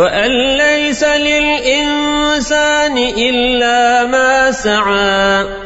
وأن ليس للإنسان إلا ما سعى.